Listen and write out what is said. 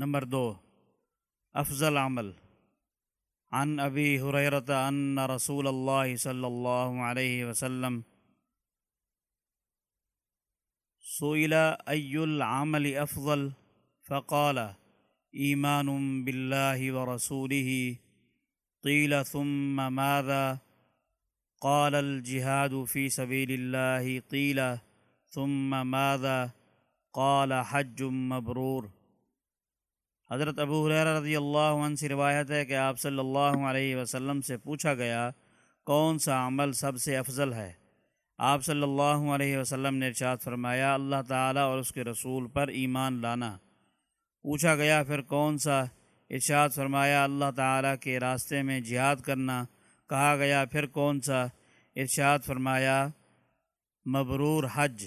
نمبر دو أفضل عمل. عن أبي هريرة أن رسول الله صلى الله عليه وسلم سئل أي العمل أفضل؟ فقال إيمان بالله ورسوله. قيل ثم ماذا؟ قال الجهاد في سبيل الله. قيل ثم ماذا؟ قال حج مبرور. حضرت ابو ہریرہ رضی اللہ عنہ سے روایت ہے کہ آپ صلی اللہ علیہ وسلم سے پوچھا گیا، کون سا عمل سب سے افضل ہے؟ آپ صلی اللہ علیہ وسلم نے ارشاد فرمایا، اللہ تعالیٰ اور اس کے رسول پر ایمان لانا۔ پوچھا گیا، پھر کون سا؟ ارشاد فرمایا، اللہ تعالیٰ کے راستے میں جہاد کرنا۔ کہا گیا، پھر کون سا؟ ارشاد فرمایا، مبرور حج۔